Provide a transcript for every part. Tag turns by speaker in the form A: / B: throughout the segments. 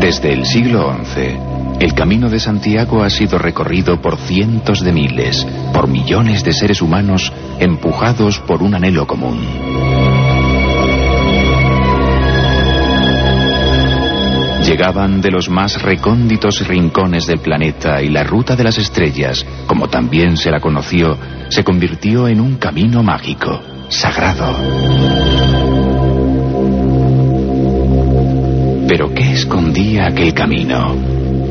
A: Desde el siglo XI, el camino de Santiago ha sido recorrido por cientos de miles, por millones de seres humanos empujados por un anhelo común. Llegaban de los más recónditos rincones del planeta y la ruta de las estrellas, como también se la conoció, se convirtió en un camino mágico, sagrado. Pero ¿qué escondía aquel camino?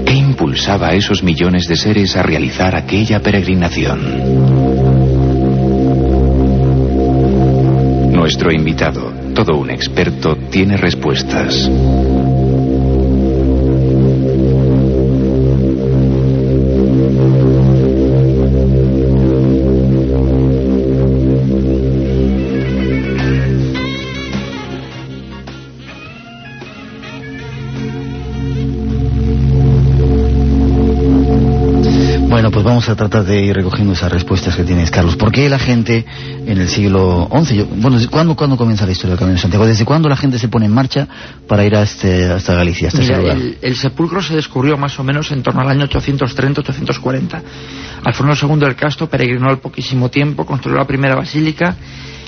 A: ¿Qué impulsaba a esos millones de seres a realizar aquella peregrinación? Nuestro invitado, todo un experto, tiene respuestas.
B: Vamos a tratar de ir recogiendo esas respuestas que tienes, Carlos. ¿Por qué la gente en el siglo XI, bueno, ¿desde ¿cuándo, ¿cuándo comienza la historia del Camino de Santiago? ¿Desde cuándo la gente se pone en marcha para ir a este, hasta Galicia, hasta ese lugar?
C: el, el sepulcro se descubrió más o menos en torno al año 830-840. Alfonso II del Casto peregrinó al poquísimo tiempo, construyó la primera basílica,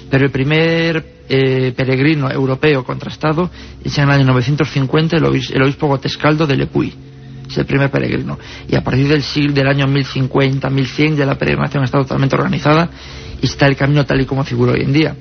C: pero el primer eh, peregrino europeo contrastado es en el año 950 el, obis- el obispo Gotescaldo de Lepuy. Es el primer peregrino. Y a partir del siglo del año 1050, 1100 ya la peregrinación está totalmente organizada y está el camino tal y como figura hoy en día.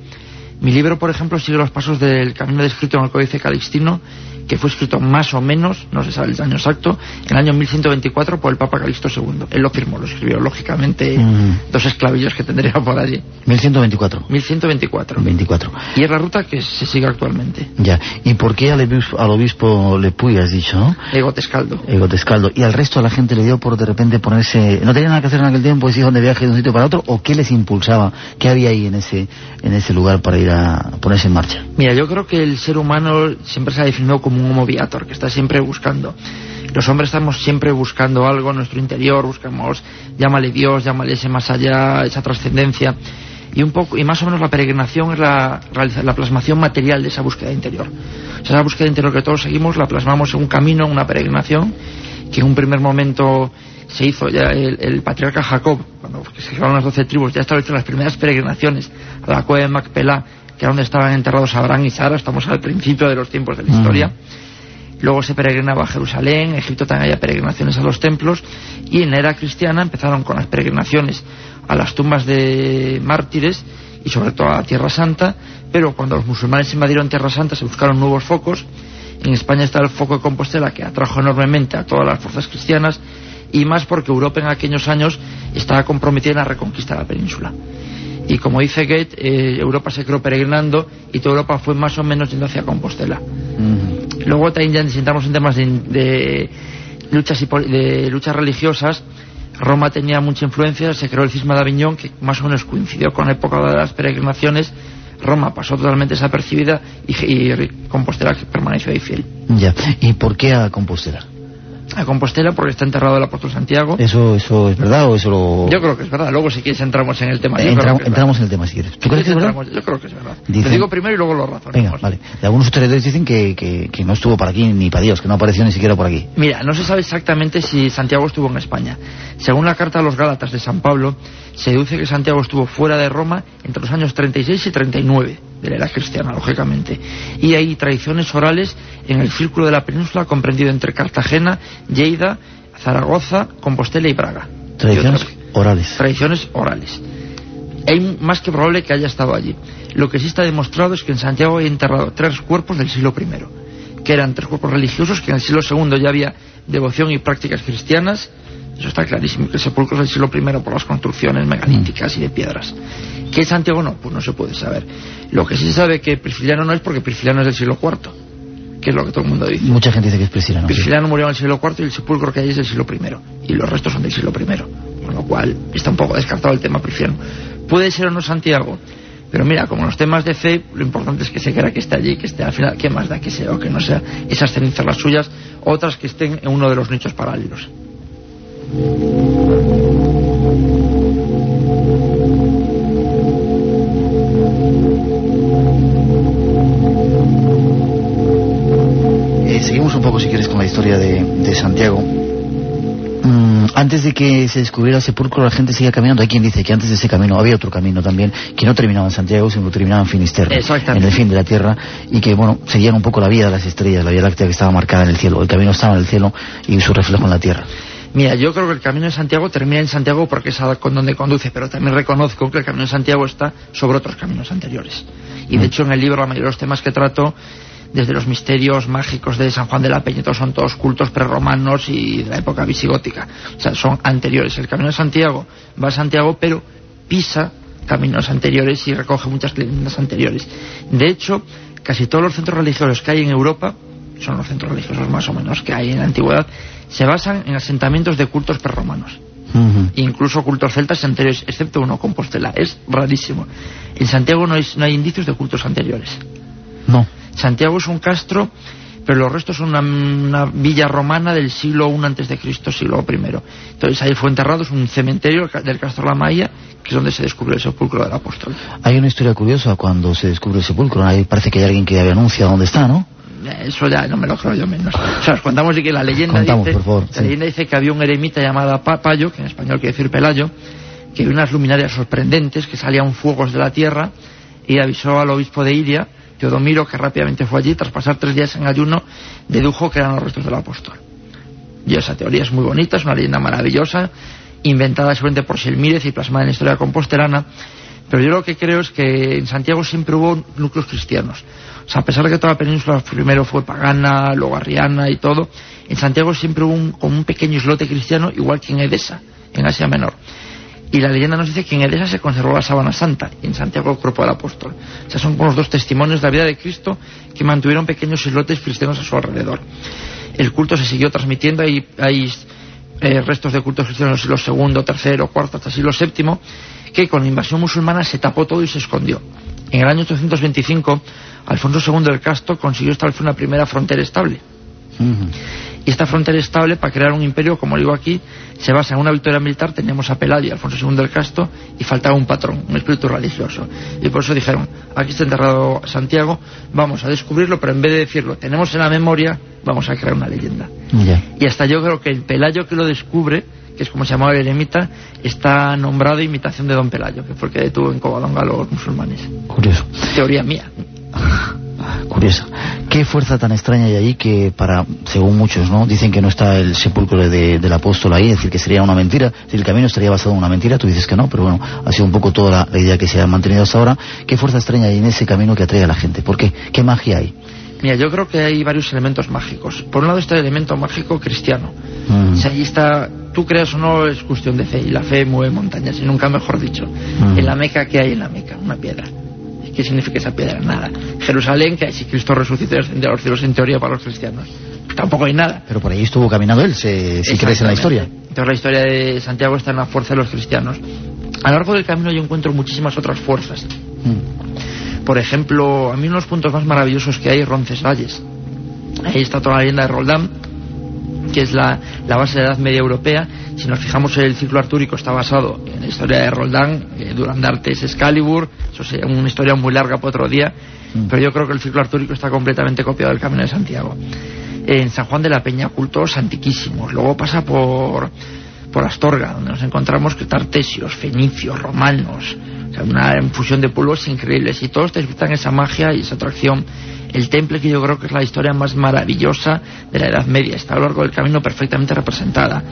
C: Mi libro, por ejemplo, sigue los pasos del camino descrito en el Códice Calixtino, que fue escrito más o menos, no se sabe el año exacto, en el año 1124 por el Papa Calixto II. Él lo firmó, lo escribió, lógicamente,
B: Mm.
C: dos esclavillos que tendría por allí.
B: 1124.
C: 1124.
B: 24.
C: Y es la ruta que se sigue actualmente.
B: Ya. ¿Y por qué al obispo, al obispo Lepuy has dicho, no?
C: Ego Tescaldo.
B: Ego Tescaldo. ¿Y al resto a la gente le dio por de repente ponerse... ¿No tenían nada que hacer en aquel tiempo? ¿Se iban de viaje de un sitio para otro? ¿O qué les impulsaba? ¿Qué había ahí en ese, en ese lugar para ir a ponerse en marcha?
C: Mira, yo creo que el ser humano siempre se ha definido como un homo viator, que está siempre buscando. Los hombres estamos siempre buscando algo en nuestro interior, buscamos, llámale Dios, llámale ese más allá, esa trascendencia. Y un poco, y más o menos la peregrinación es la, la plasmación material de esa búsqueda interior. O sea, esa búsqueda interior que todos seguimos la plasmamos en un camino, en una peregrinación, que en un primer momento se hizo ya el, el patriarca Jacob, cuando se crearon las doce tribus, ya estableció las primeras peregrinaciones a la cueva de Macpelá, que era donde estaban enterrados Abraham y Sara, estamos al principio de los tiempos de la historia. Luego se peregrinaba a Jerusalén, en Egipto también había peregrinaciones a los templos, y en la era cristiana empezaron con las peregrinaciones a las tumbas de mártires y sobre todo a Tierra Santa, pero cuando los musulmanes invadieron Tierra Santa se buscaron nuevos focos. En España está el foco de Compostela que atrajo enormemente a todas las fuerzas cristianas y más porque Europa en aquellos años estaba comprometida en la reconquista de la península. Y como dice Goethe, eh, Europa se creó peregrinando y toda Europa fue más o menos yendo hacia Compostela. Luego también ya entramos en temas de, de luchas, y de luchas religiosas. Roma tenía mucha influencia, se creó el cisma de Aviñón, que más o menos coincidió con la época de las peregrinaciones. Roma pasó totalmente desapercibida y, y Compostela permaneció ahí fiel.
B: Ya. ¿Y por qué a Compostela?
C: A Compostela porque está enterrado el apóstol Santiago.
B: ¿Eso, ¿Eso es verdad o eso lo...?
C: Yo creo que es verdad. Luego si quieres entramos en el tema. Yo
B: Entra-
C: creo que es
B: entramos en el tema si quieres. ¿Tú crees que es verdad?
C: entramos- Yo creo que es verdad.
B: Dicen-
C: Te digo primero y luego lo razonamos.
B: Venga, vale. De algunos historiadores dicen que, que, que no estuvo por aquí ni para Dios, que no apareció ni siquiera por aquí.
C: Mira, no se sabe exactamente si Santiago estuvo en España. Según la carta a los Gálatas de San Pablo, se deduce que Santiago estuvo fuera de Roma entre los años 36 y 39 de la era cristiana, lógicamente. Y hay tradiciones orales en el círculo de la península comprendido entre Cartagena, Lleida, Zaragoza, Compostela y Braga.
B: Tradiciones orales.
C: tradiciones orales. Es más que probable que haya estado allí. Lo que sí está demostrado es que en Santiago hay enterrado tres cuerpos del siglo I, que eran tres cuerpos religiosos, que en el siglo II ya había devoción y prácticas cristianas. Eso está clarísimo, que el sepulcro es del siglo I por las construcciones megalíticas y de piedras. ¿Que es Santiago no? Pues no se puede saber. Lo que sí se sabe que Prisciliano no es porque Prisciliano es del siglo IV, que es lo que todo el mundo dice.
B: Mucha gente dice que es prisciliano. sí.
C: Prisciliano murió en el siglo IV y el sepulcro que hay es del siglo I. Y los restos son del siglo I. Con lo cual está un poco descartado el tema prisciliano. Puede ser o no Santiago. Pero mira, como los temas de fe, lo importante es que se quiera que esté allí, que esté al final, ¿qué más da que sea o que no sea? Esas cenizas las suyas, otras que estén en uno de los nichos paralelos.
B: Seguimos un poco, si quieres, con la historia de, de Santiago. Mm, antes de que se descubriera el sepulcro, la gente seguía caminando. Hay quien dice que antes de ese camino había otro camino también, que no terminaba en Santiago, sino que terminaba en Finisterre, en el fin de la tierra, y que, bueno, seguían un poco la vía de las estrellas, la vía láctea que estaba marcada en el cielo. El camino estaba en el cielo y su reflejo en la tierra.
C: Mira, yo creo que el camino de Santiago termina en Santiago porque es con donde conduce, pero también reconozco que el camino de Santiago está sobre otros caminos anteriores. Y de mm. hecho en el libro la mayoría de los temas que trato desde los misterios mágicos de San Juan de la Peña, todos son todos cultos prerromanos y de la época visigótica. O sea, son anteriores. El Camino de Santiago va a Santiago, pero pisa caminos anteriores y recoge muchas leyendas anteriores. De hecho, casi todos los centros religiosos que hay en Europa, son los centros religiosos más o menos que hay en la antigüedad, se basan en asentamientos de cultos prerromanos. Incluso cultos celtas anteriores, excepto uno, Compostela. Es rarísimo. En Santiago no hay indicios de cultos anteriores.
B: No.
C: Santiago es un castro, pero los restos son una, villa romana del siglo I antes de Cristo, siglo I. Entonces ahí fue enterrado, es un cementerio del Castro La Maya, que es donde se descubre el sepulcro del apóstol.
B: Hay una historia curiosa cuando se descubre el sepulcro, ahí parece que hay alguien que anuncia dónde está, ¿no?
C: Eso ya no me lo creo yo menos. O sea, os contamos que la leyenda, dice, la leyenda dice que había un eremita llamado Payo, que en español quiere decir Pelayo, que vio unas luminarias sorprendentes, que salían fuegos de la tierra, y avisó al obispo de Iria Teodomiro, que rápidamente fue allí, tras pasar tres días en ayuno, dedujo que eran los restos del apóstol. Y esa teoría es muy bonita, es una leyenda maravillosa, inventada seguramente por Selmírez y plasmada en la historia composterana, pero yo lo que creo es que en Santiago siempre hubo núcleos cristianos. O sea, a pesar de que toda la península primero fue pagana, luego arriana y todo, en Santiago siempre hubo un, como un pequeño islote cristiano, igual que en Edesa, en Asia Menor. Y la leyenda nos dice que en Edesa se conservó la sábana santa y en Santiago el cuerpo del apóstol. O sea, son como los dos testimonios de la vida de Cristo que mantuvieron pequeños islotes cristianos a su alrededor. El culto se siguió transmitiendo, hay, hay eh, restos de cultos cristianos en el siglo II, III, IV, hasta el siglo VII, que con la invasión musulmana se tapó todo y se escondió. En el año 825, Alfonso II del Casto consiguió establecer una primera frontera estable. Y esta frontera estable, para crear un imperio, como digo aquí, se basa en una victoria militar. Teníamos a Peladio y Alfonso II del Casto y faltaba un patrón, un espíritu religioso. Y por eso dijeron, aquí está enterrado Santiago, vamos a descubrirlo, pero en vez de decirlo, tenemos en la memoria, vamos a crear una leyenda. Y hasta yo creo que el Pelayo que lo descubre, que es como se llamaba el eremita, está nombrado imitación de Don Pelayo, que fue el que detuvo en Covadonga a los musulmanes.
B: Curioso.
C: Teoría mía.
B: Curiosa. ¿Qué fuerza tan extraña hay ahí que para, según muchos, ¿no? Dicen que no está el sepulcro del apóstol ahí, es decir, que sería una mentira, si el camino estaría basado en una mentira, tú dices que no, pero bueno, ha sido un poco toda la, idea que se ha mantenido hasta ahora. ¿Qué fuerza extraña hay en ese camino que atrae a la gente? ¿Por qué? ¿Qué magia hay?
C: Mira, yo creo que hay varios elementos mágicos. Por un lado está el elemento mágico cristiano. Mm. Si allí está, tú creas o no, es cuestión de fe, y la fe mueve montañas, y nunca mejor dicho. Mm. En la Meca, ¿qué hay en la Meca? Una piedra. ¿Qué significa esa piedra? Nada. Jerusalén, que si Cristo resucitó y ascendió a los cielos en teoría para los cristianos. Tampoco hay nada.
B: Pero por ahí estuvo caminando él, si crees en la historia.
C: Entonces la historia de Santiago está en la fuerza de los cristianos. A lo largo del camino yo encuentro muchísimas otras fuerzas. Mm. Por ejemplo, a mí uno de los puntos más maravillosos que hay es Roncesvalles. Ahí está toda la leyenda de Roldán, que es la, base de la Edad Media Europea. Si nos fijamos, el ciclo artúrico está basado en la historia de Roldán, eh, Durandarte es Excalibur, eso es una historia muy larga para otro día, mm. pero yo creo que el ciclo artúrico está completamente copiado del Camino de Santiago. En San Juan de la Peña, cultos antiquísimos. Luego pasa por, por Astorga, donde nos encontramos tartesios, fenicios, romanos, una infusión de pueblos increíbles, y todos disfrutan esa magia y esa atracción el temple que yo creo que es la historia más maravillosa de la Edad Media, está a lo largo del camino perfectamente representada.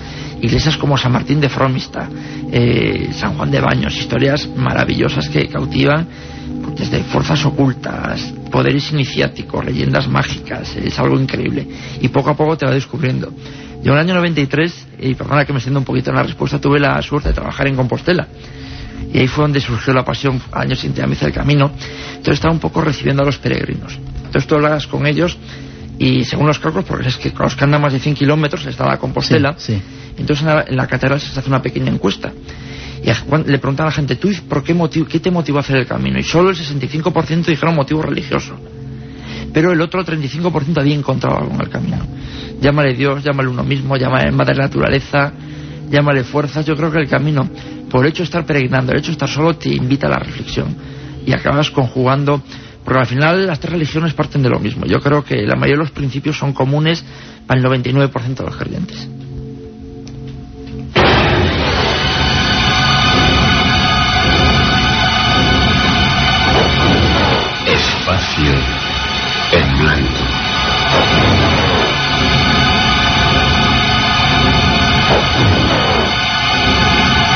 C: Iglesias como San Martín de Fromista, eh, San Juan de Baños, historias maravillosas que cautivan desde fuerzas ocultas, poderes iniciáticos, leyendas mágicas, es algo increíble. Y poco a poco te va descubriendo. Yo en el año 93, y perdona que me siento un poquito en la respuesta, tuve la suerte de trabajar en Compostela y ahí fue donde surgió la pasión años sin a del camino. Entonces estaba un poco recibiendo a los peregrinos. Entonces tú hablas con ellos y según los cálculos, porque es que los que andan más de 100 kilómetros está la Compostela, entonces en la, catedral se hace una pequeña encuesta. Y le preguntan a la gente, ¿tú por qué, motivo, qué te motivó a hacer el camino? Y solo el 65% dijeron motivo religioso. Pero el otro 35% había encontrado algo en el camino. Llámale Dios, llámale uno mismo, llámale madre naturaleza, llámale fuerzas. Yo creo que el camino, por el hecho de estar peregrinando, el hecho de estar solo, te invita a la reflexión. Y acabas conjugando Porque al final las tres religiones parten de lo mismo. Yo creo que la mayoría de los principios son comunes al 99% de los creyentes.
A: Espacio en blanco.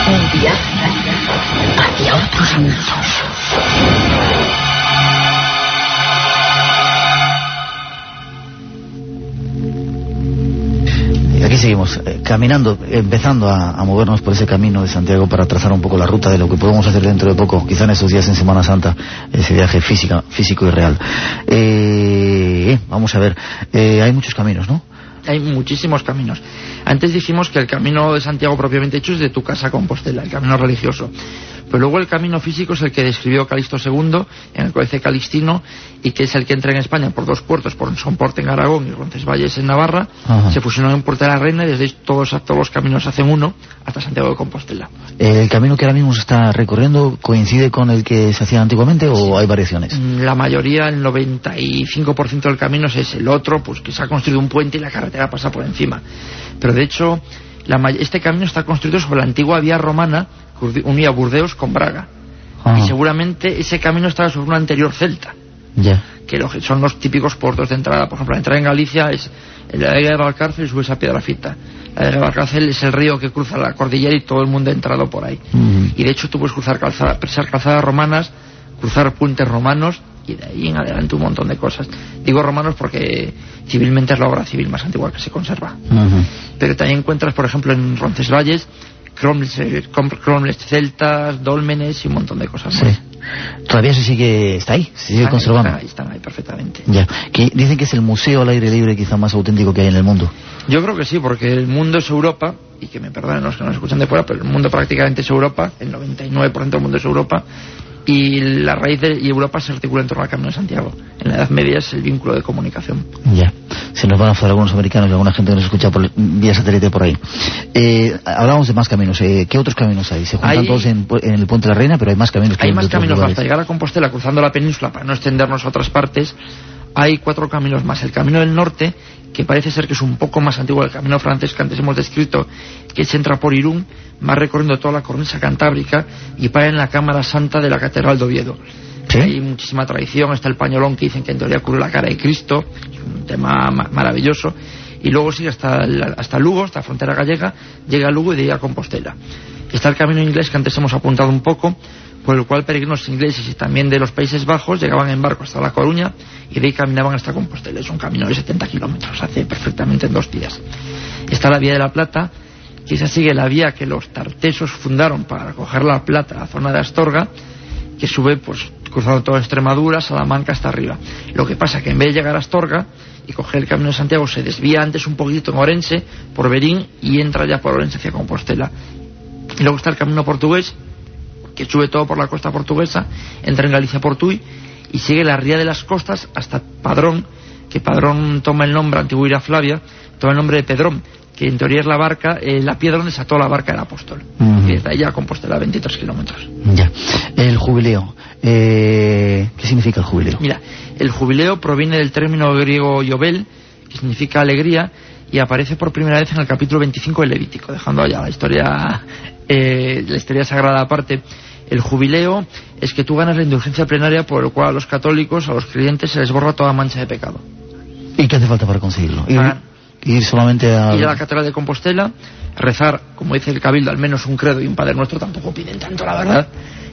D: Un viaje hacia otros mundos.
B: Aquí seguimos, eh, caminando, empezando a, movernos por ese camino de Santiago para trazar un poco la ruta de lo que podemos hacer dentro de poco, quizá en esos días en Semana Santa, ese viaje física, físico y real. Eh, vamos a ver, eh, hay muchos caminos, ¿no?
C: Hay muchísimos caminos. Antes dijimos que el camino de Santiago propiamente hecho es de tu casa a Compostela, el camino religioso. Pero luego el camino físico es el que describió Calixto II en el Códice Calistino y que es el que entra en España por dos puertos, por Sonporte en Aragón y Roncesvalles en Navarra.
B: Ajá.
C: Se fusionó en Puerta de la Reina y desde ahí todos, todos los caminos hacen uno hasta Santiago de Compostela.
B: ¿El camino que ahora mismo se está recorriendo coincide con el que se hacía antiguamente o hay variaciones?
C: Mm, La mayoría, el 95% del camino es ese. El otro, pues que se ha construido un puente y la carretera pasa por encima. Pero de hecho, la este camino está construido sobre la antigua vía romana unía Burdeos con Braga.
B: Ajá.
C: Y seguramente ese camino estaba sobre un anterior celta,
B: Ya.
C: que son los típicos puertos de entrada. Por ejemplo, la entrada en Galicia es la de Valcárcel y subes a Piedrafita. La de Valcárcel es el río que cruza la cordillera y todo el mundo ha entrado por ahí.
B: Mm.
C: Y de hecho tú puedes cruzar calzada, calzadas romanas, cruzar puentes romanos y de ahí en adelante un montón de cosas. Digo romanos porque civilmente es la obra civil más antigua que se conserva.
B: Ujú.
C: Pero también encuentras, por ejemplo, en Roncesvalles, cromles, eh, cromles celtas, dólmenes y un montón de cosas
B: Sí.
C: más.
B: Todavía se sigue, está ahí, se sigue
C: Están ahí,
B: conservando.
C: ahí, están ahí perfectamente.
B: Ya. Que dicen que es el museo al aire libre quizá más auténtico que hay en el mundo.
C: Yo creo que sí, porque el mundo es Europa, y que me perdonen los que nos escuchan de fuera, pero el mundo prácticamente es Europa, el 99% del mundo es Europa, y la raíz de y Europa se articula en torno al Camino de Santiago. En la Edad Media es el vínculo de comunicación.
B: Ya. Se nos van a hacer algunos americanos y alguna gente que nos escucha por, vía satélite por ahí. Eh, hablábamos de más caminos. Eh, ¿Qué otros caminos hay? Se juntan
C: Hay-
B: todos en, en el Puente de la Reina, pero hay más caminos que
C: Hay más caminos
B: lugares.
C: hasta llegar a Compostela, cruzando la península para no extendernos a otras partes. Hay cuatro caminos más. El camino del norte, que parece ser que es un poco más antiguo del camino francés que antes hemos descrito, que se entra por Irún, va recorriendo toda la cornisa cantábrica y para en la Cámara Santa de la Catedral de Oviedo.
B: ¿Sí?
C: Hay muchísima tradición, está el pañolón que dicen que en teoría cubre la cara de Cristo, es un tema ma- maravilloso. Y luego sigue hasta, hasta Lugo, hasta la frontera gallega, llega a Lugo y de ahí a Compostela. Está el camino inglés que antes hemos apuntado un poco, por el cual peregrinos ingleses y también de los Países Bajos llegaban en barco hasta La Coruña y de ahí caminaban hasta Compostela. Es un camino de 70 kilómetros, hace perfectamente en dos días. Está la Vía de la Plata, que esa sigue la vía que los tartesos fundaron para recoger la plata a la zona de Astorga, que sube pues cruzando toda Extremadura, Salamanca hasta arriba. Lo que pasa que en vez de llegar a Astorga y coger el camino de Santiago se desvía antes un poquito en Orense por Berín y entra ya por Orense hacia Compostela. Y luego está el camino portugués que sube todo por la costa portuguesa, entra en Galicia por Tui y sigue la ría de las costas hasta Padrón, que Padrón toma el nombre, antiguo Ira Flavia, toma el nombre de Pedrón, que en teoría es la barca, eh, la piedra donde ató la barca del apóstol.
B: Ujú.
C: Y desde ahí a Compostela 23 kilómetros.
B: Ya. El jubileo. Eh, ¿Qué significa el jubileo?
C: Mira, el jubileo proviene del término griego yobel, que significa alegría, y aparece por primera vez en el capítulo 25 del Levítico, dejando allá la historia, eh, la historia sagrada aparte. El jubileo es que tú ganas la indulgencia plenaria por el cual a los católicos, a los creyentes, se les borra toda mancha de pecado.
B: ¿Y qué hace falta para conseguirlo? Ir, solamente a...
C: Ir a la Catedral de Compostela, rezar, como dice el Cabildo, al menos un credo y un Padre Nuestro, tampoco piden tanto, la verdad,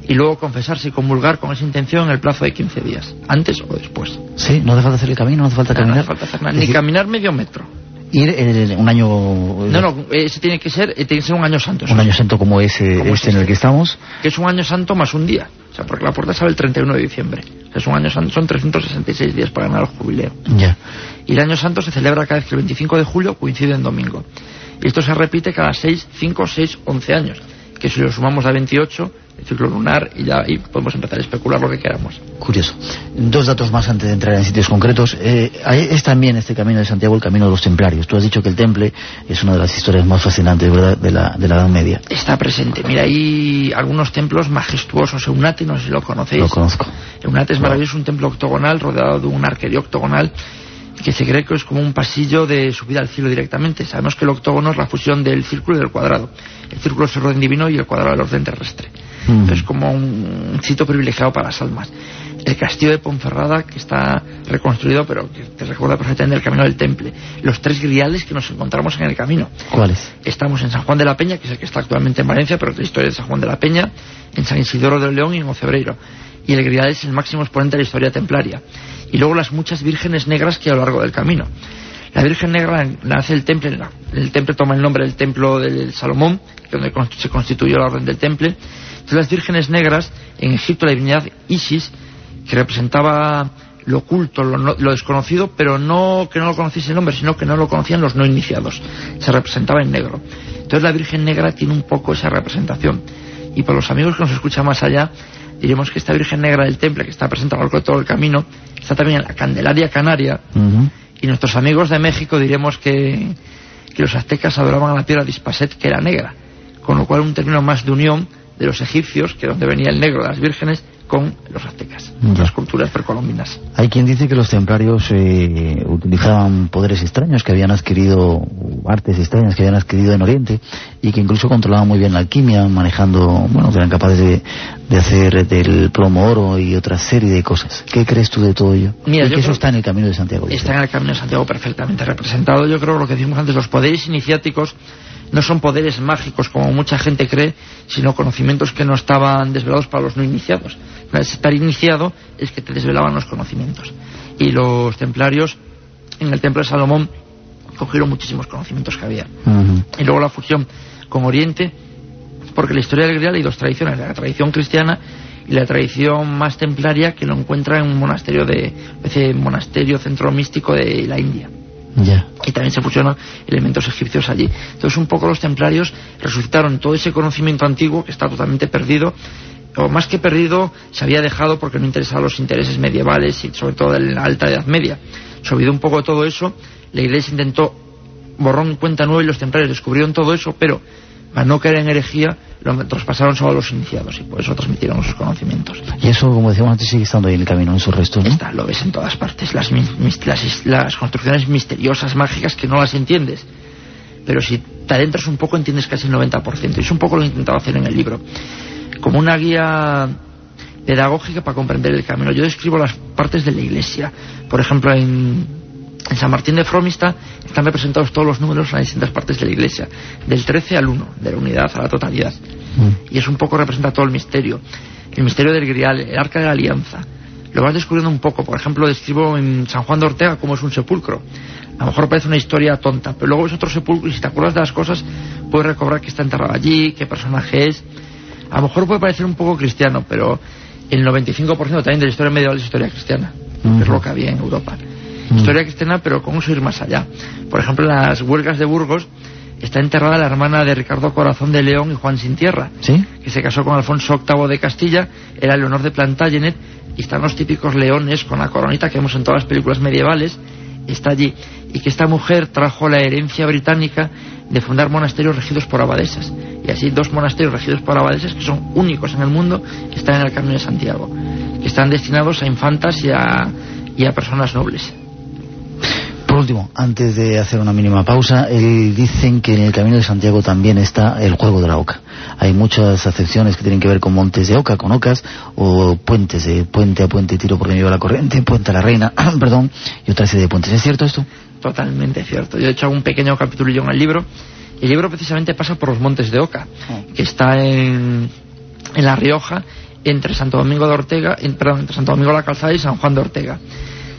C: y luego confesarse y comulgar con esa intención en el plazo de 15 días, antes o después.
B: Sí, no hace falta hacer el camino, no hace falta
C: No, no
B: caminar.
C: hace falta hacer nada, ni
B: decir,
C: caminar medio metro.
B: Ir en un año...
C: No, no, ese tiene que ser, eh, tiene que ser un año santo.
B: Un año santo como ese,
C: Como
B: este en
C: este.
B: el que estamos.
C: Que es un año santo más un día. O sea, porque la puerta sale el 31 de diciembre. O sea, es un año santo, son 366 días para ganar el jubileo.
B: Ya.
C: Y el año santo se celebra cada vez que el 25 de julio coincide en domingo. Y esto se repite cada 6, 5, 6, 11 años. Que si lo sumamos a 28, el ciclo lunar, y ya y podemos empezar a especular lo que queramos.
B: Curioso. Dos datos más antes de entrar en sitios concretos. Eh, es también este camino de Santiago el camino de los templarios. Tú has dicho que el temple es una de las historias más fascinantes ¿verdad? De, la, de la Edad Media.
C: Está presente. Mira, hay algunos templos majestuosos. Eunate, no sé si lo conocéis.
B: Lo conozco.
C: Eunate es maravilloso, un templo octogonal rodeado de un arquerío octogonal que se cree que es como un pasillo de subida al cielo directamente. Sabemos que el octógono es la fusión del círculo y del cuadrado. El círculo es el orden divino y el cuadrado el orden terrestre. Es como un sitio privilegiado para las almas. El castillo de Ponferrada, que está reconstruido, pero que te recuerda perfectamente el camino del temple. Los tres griales que nos encontramos en el camino.
B: ¿Cuáles?
C: Estamos en San Juan de la Peña, que es el que está actualmente en Valencia, pero la historia de San Juan de la Peña, en San Isidoro del León y en Ocebreiro. Y el grial es el máximo exponente de la historia templaria. Y luego las muchas vírgenes negras que hay a lo largo del camino. La Virgen Negra nace el temple, el temple toma el nombre del templo del Salomón, donde se constituyó la orden del temple. Entonces las vírgenes negras, en Egipto la divinidad Isis, que representaba lo oculto, lo, desconocido, pero no que no lo conociese el nombre, sino que no lo conocían los no iniciados. Se representaba en negro. Entonces la Virgen Negra tiene un poco esa representación. Y para los amigos que nos escuchan más allá, diremos que esta Virgen Negra del temple, que está presente a lo largo de todo el camino, está también en la Candelaria Canaria. Y nuestros amigos de México diremos que, que los aztecas adoraban a la piedra dispaset, que era negra. Con lo cual un término más de unión de los egipcios, que donde venía el negro de las vírgenes, con los aztecas, las culturas precolombinas.
B: Hay quien dice que los templarios eh, utilizaban poderes extraños que habían adquirido, artes extrañas que habían adquirido en Oriente y que incluso controlaban muy bien la alquimia, manejando, bueno, que eran capaces de, de hacer del plomo oro y otra serie de cosas. ¿Qué crees tú de todo ello?
C: Mira,
B: que eso está en el Camino de Santiago.
C: Está en el Camino de Santiago perfectamente representado. Yo creo lo que decimos antes, los poderes iniciáticos no son poderes mágicos como mucha gente cree, sino conocimientos que no estaban desvelados para los no iniciados. Estar iniciado es que te desvelaban los conocimientos. Y los templarios en el templo de Salomón cogieron muchísimos conocimientos que había. Y luego la fusión con Oriente, porque la historia del Grial hay dos tradiciones, la tradición cristiana y la tradición más templaria que lo encuentra en un monasterio de ese monasterio centro místico de la India. Y también se fusionan elementos egipcios allí. Entonces, un poco los templarios resucitaron todo ese conocimiento antiguo que está totalmente perdido, o más que perdido, se había dejado porque no interesaba los intereses medievales y sobre todo de la alta Edad Media. Se olvidó un poco de todo eso, la Iglesia intentó borrón cuenta nueva y los templarios descubrieron todo eso, pero para no caer en herejía, lo traspasaron solo a los iniciados y por eso transmitieron sus conocimientos.
B: Y eso, como decíamos antes, sigue estando ahí en el camino, en sus restos, ¿no?
C: Está, lo ves en todas partes, las, las, construcciones misteriosas, mágicas, que no las entiendes. Pero si te adentras un poco, entiendes casi el 90%. Y es un poco lo que he intentado hacer en el libro. Como una guía pedagógica para comprender el camino. Yo describo las partes de la iglesia. Por ejemplo, en en San Martín de Fromista están representados todos los números en las distintas partes de la iglesia, del 13 al 1, de la unidad a la totalidad. Mm. Y es un poco representa todo el misterio. El misterio del Grial, el arca de la alianza. Lo vas descubriendo un poco. Por ejemplo, describo en San Juan de Ortega cómo es un sepulcro. A lo mejor parece una historia tonta, pero luego es otro sepulcro y si te acuerdas de las cosas, puedes recobrar que está enterrado allí, qué personaje es. A lo mejor puede parecer un poco cristiano, pero el 95% también de la historia medieval es historia cristiana, es lo que había en Europa. Historia cristiana, pero cómo ir más allá. Por ejemplo, en las huelgas de Burgos está enterrada la hermana de Ricardo Corazón de León y Juan Sin Tierra, que se casó con Alfonso VIII de Castilla, era Leonor de Plantagenet, y están los típicos leones con la coronita que vemos en todas las películas medievales, está allí, y que esta mujer trajo la herencia británica de fundar monasterios regidos por abadesas, y así dos monasterios regidos por abadesas que son únicos en el mundo, están en el Camino de Santiago, que están destinados a infantas y a, y a personas nobles
B: último, antes de hacer una mínima pausa, dicen que en el Camino de Santiago también está el juego de la oca. Hay muchas acepciones que tienen que ver con montes de oca, con ocas, o puentes, de puente a puente tiro porque me lleva la corriente, puente a la reina, perdón, y otra serie de puentes. ¿Es cierto esto?
C: Totalmente cierto. Yo he hecho un pequeño capitulillo en el libro. El libro precisamente pasa por los montes de oca, que está en, en La Rioja, entre Santo Domingo de Ortega, perdón, entre Santo Domingo de la Calzada y San Juan de Ortega.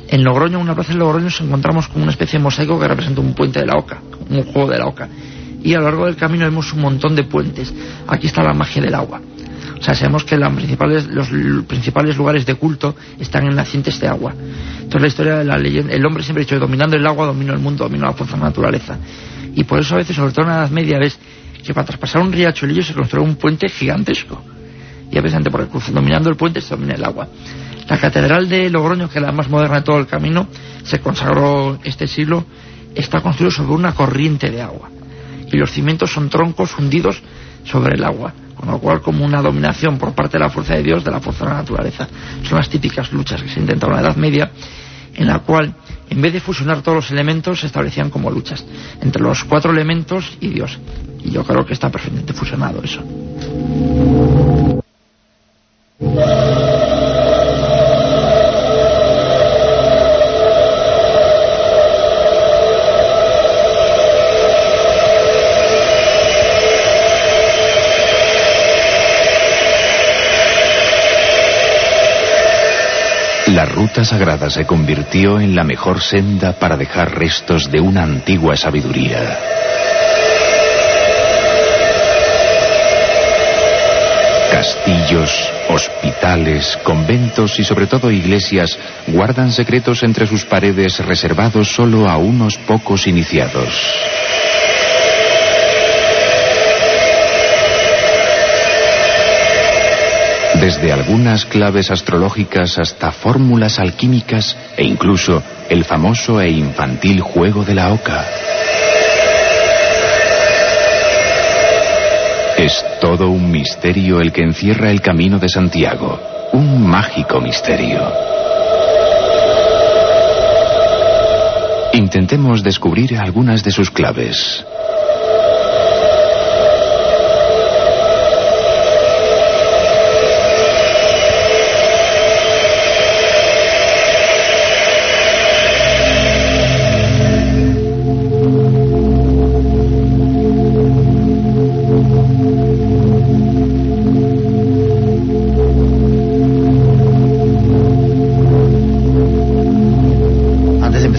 C: En Logroño, en una plaza de Logroño, nos encontramos con una especie de mosaico que representa un puente de la oca, un juego de la oca. Y a lo largo del camino vemos un montón de puentes. Aquí está la magia del agua. O sea, sabemos que los principales lugares de culto están en nacientes de agua. Entonces la historia de la leyenda, el hombre siempre ha dicho, dominando el agua, domino el mundo, domino la fuerza de la naturaleza. Y por eso a veces, sobre todo en la Edad Media, ves que para traspasar un riachuelillo se construyó un puente gigantesco. Y precisamente por el dominando el puente se domina el agua. La catedral de Logroño, que es la más moderna de todo el camino, se consagró este siglo, está construido sobre una corriente de agua. Y los cimientos son troncos hundidos sobre el agua, con lo cual como una dominación por parte de la fuerza de Dios de la fuerza de la naturaleza. Son las típicas luchas que se intentaron en la Edad Media, en la cual en vez de fusionar todos los elementos se establecían como luchas entre los cuatro elementos y Dios. Y yo creo que está perfectamente fusionado eso.
A: Ruta sagrada se convirtió en la mejor senda para dejar restos de una antigua sabiduría. Castillos, hospitales, conventos y sobre todo iglesias guardan secretos entre sus paredes reservados solo a unos pocos iniciados. Desde algunas claves astrológicas hasta fórmulas alquímicas e incluso el famoso e infantil juego de la oca. Es todo un misterio el que encierra el camino de Santiago, un mágico misterio. Intentemos descubrir algunas de sus claves.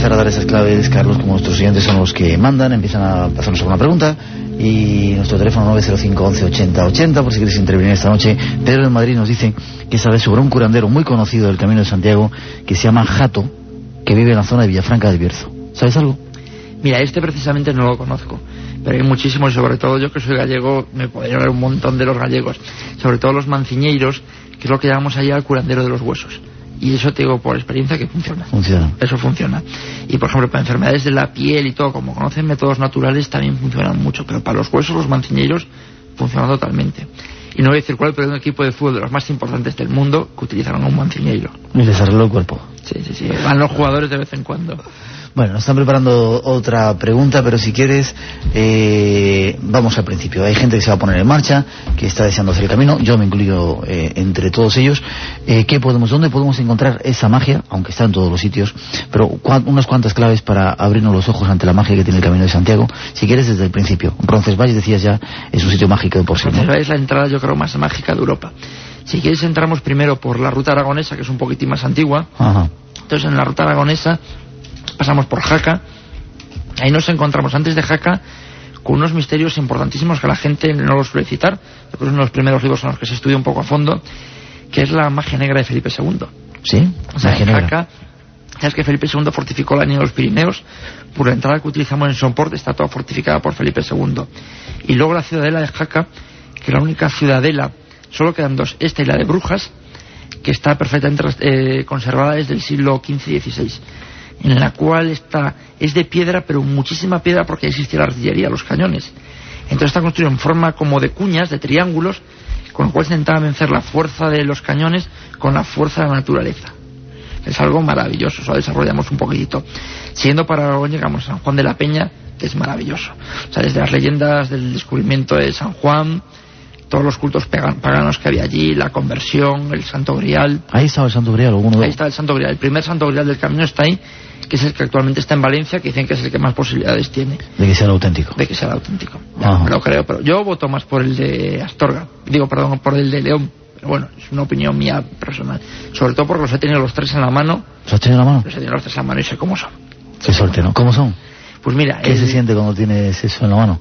B: Empezar a dar esas claves, Carlos, como nuestros oyentes son los que mandan, empiezan a hacernos alguna pregunta y nuestro teléfono 905 11 80 80 por si quieres intervenir esta noche. Pedro de Madrid nos dice que sabe sobre un curandero muy conocido del Camino de Santiago que se llama Jato, que vive en la zona de Villafranca del Bierzo. ¿Sabes algo?
C: Mira, este precisamente no lo conozco, pero hay muchísimos, sobre todo yo que soy gallego, me podría hablar un montón de los gallegos, sobre todo los manciñeiros, que es lo que llamamos allá el curandero de los huesos. Y eso te digo por experiencia que funciona.
B: Funciona.
C: Eso funciona. Y por ejemplo, para enfermedades de la piel y todo, como conocen métodos naturales, también funcionan mucho. Pero para los huesos, los manciñeiros funcionan totalmente. Y no voy a decir cuál, pero hay un equipo de fútbol de los más importantes del mundo que utilizaron un manciñeiro.
B: Y les arregló el cuerpo.
C: Sí, sí, sí. Van los jugadores de vez en cuando.
B: Bueno, nos están preparando otra pregunta, pero si quieres, eh, vamos al principio. Hay gente que se va a poner en marcha, que está deseando hacer el camino, yo me incluyo eh, entre todos ellos. Eh, ¿qué podemos, ¿Dónde podemos encontrar esa magia? Aunque está en todos los sitios, pero cua- unas cuantas claves para abrirnos los ojos ante la magia que tiene el Camino de Santiago. Si quieres, desde el principio. Roncesvalles, decías ya, es un sitio mágico de por sí.
C: Roncesvalles es la entrada, yo creo, más mágica de Europa. Si quieres, entramos primero por la ruta aragonesa, que es un poquitín más antigua.
B: Ajá.
C: Entonces, en la ruta aragonesa pasamos por Jaca. Ahí nos encontramos, antes de Jaca, con unos misterios importantísimos que la gente no los suele citar. Es uno de los primeros libros en los que se estudia un poco a fondo, que es la magia negra de Felipe II.
B: ¿Sí?
C: O sea,
B: Magia
C: en
B: negra.
C: Jaca, sabes que Felipe II fortificó la línea de los Pirineos, por la entrada que utilizamos en Somport está toda fortificada por Felipe II. Y luego la ciudadela de Jaca, que es la única ciudadela, solo quedan dos, esta y la de Brujas, que está perfectamente eh, conservada desde el siglo XV y XVI, en la cual está, es de piedra, pero muchísima piedra porque existía la artillería, los cañones. Entonces está construido en forma como de cuñas, de triángulos, con lo cual se intentaba vencer la fuerza de los cañones con la fuerza de la naturaleza. Es algo maravilloso, eso lo desarrollamos un poquitito. Siguiendo para Aragón llegamos a San Juan de la Peña, que es maravilloso. O sea, desde las leyendas del descubrimiento de San Juan, todos los cultos pagan- paganos que había allí, la conversión, el Santo Grial.
B: Ahí estaba el Santo Grial, alguno de
C: Ahí está el Santo Grial, el primer Santo Grial del camino está ahí, que es el que actualmente está en Valencia, que dicen que es el que más posibilidades tiene
B: de que sea el auténtico.
C: de que sea el auténtico. Me lo creo, pero yo voto más por el de Astorga. Digo, perdón, por el de León. Pero bueno, es una opinión mía personal. Sobre todo porque los he tenido los tres en la mano.
B: ¿Los has tenido en la mano?
C: Los he tenido los tres en la mano y sé cómo son.
B: Qué suerte, ¿no? ¿Cómo son?
C: Pues mira,
B: ¿Qué
C: el-
B: se siente cuando tienes eso en la mano?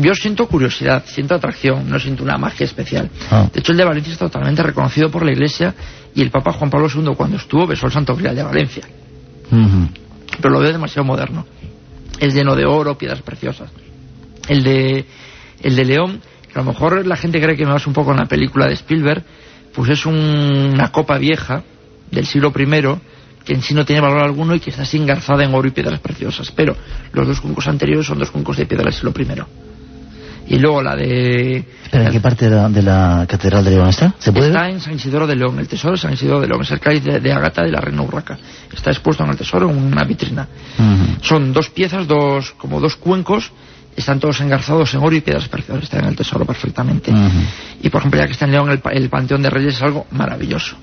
C: yo siento curiosidad, siento atracción, no siento una magia especial.
B: Ah.
C: De hecho, el de Valencia está totalmente reconocido por la Iglesia y el Papa Juan Pablo II, cuando estuvo, besó el Santo Grial de Valencia. Pero lo veo demasiado moderno. Es lleno de oro, piedras preciosas. El de El de León, que a lo mejor la gente cree que me vas un poco en la película de Spielberg, pues es un- una copa vieja del siglo I que en sí no tiene valor alguno y que está así engarzada en oro y piedras preciosas. Pero los dos cuncos anteriores son dos cuncos de piedra del siglo I. Y luego la de...
B: Espera, ¿en qué parte de la, de la Catedral de León está? ¿Se puede
C: Está
B: ver?
C: en San Isidoro de León, el tesoro de San Isidoro de León. Es el cáliz de, de Agata de la reina Urraca. Está expuesto en el tesoro en una vitrina. Son dos piezas, dos como dos cuencos, están todos engarzados en oro y piedras preciosas, están en el tesoro perfectamente. Y por ejemplo, ya que está en León, el, el Panteón de Reyes es algo maravilloso.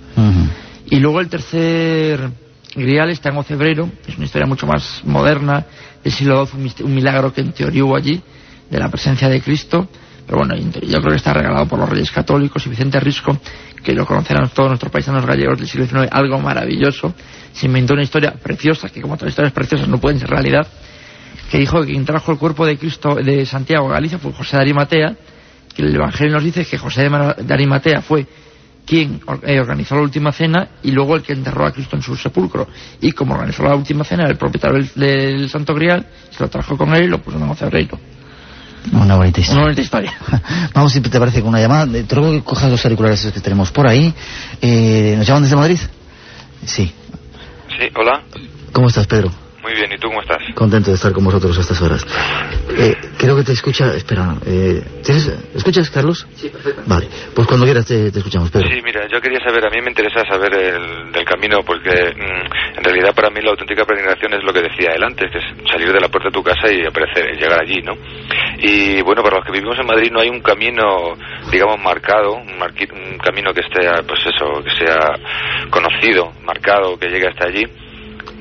C: Y luego el tercer grial está en Ocebrero, es una historia mucho más moderna, del siglo XII, un un milagro que en teoría hubo allí, de la presencia de Cristo. Pero bueno, yo creo que está regalado por los Reyes Católicos y Vicente Risco, que lo conocerán todos nuestros paisanos gallegos del siglo XIX, algo maravilloso. Se inventó una historia preciosa, que como otras historias preciosas no pueden ser realidad, que dijo que quien trajo el cuerpo de Cristo de Santiago a Galicia fue José de Arimatea, que el Evangelio nos dice que José de Arimatea fue quien eh, organizó la última cena y luego el que enterró a Cristo en su sepulcro. Y como organizó la última cena, el propietario del, Santo Grial se lo trajo con él y lo puso en Ocebrero.
B: Una bonita
C: Una
B: historia.
C: bonita historia.
B: Vamos, si te parece, con una llamada. Eh, Te ruego que cojas los auriculares esos que tenemos por ahí. Eh, ¿Nos llaman desde Madrid? Sí.
E: Sí, hola.
B: ¿Cómo estás, Pedro?
E: Muy bien, ¿y tú cómo estás?
B: Contento de estar con vosotros a estas horas. Eh, creo que te escucha... Espera, eh, ¿tienes- ¿escuchas, Carlos?
C: Sí, perfecto.
B: Vale, pues cuando quieras te, te escuchamos, Pedro.
E: Sí, mira, yo quería saber, a mí me interesa saber el, del camino, porque mm, en realidad para mí la auténtica peregrinación es lo que decía él antes, que es salir de la puerta de tu casa y aparecer, llegar allí, ¿no? Y bueno, para los que vivimos en Madrid no hay un camino, digamos, marcado, un, marqui- un camino que esté, pues eso, que sea conocido, marcado, que llegue hasta allí.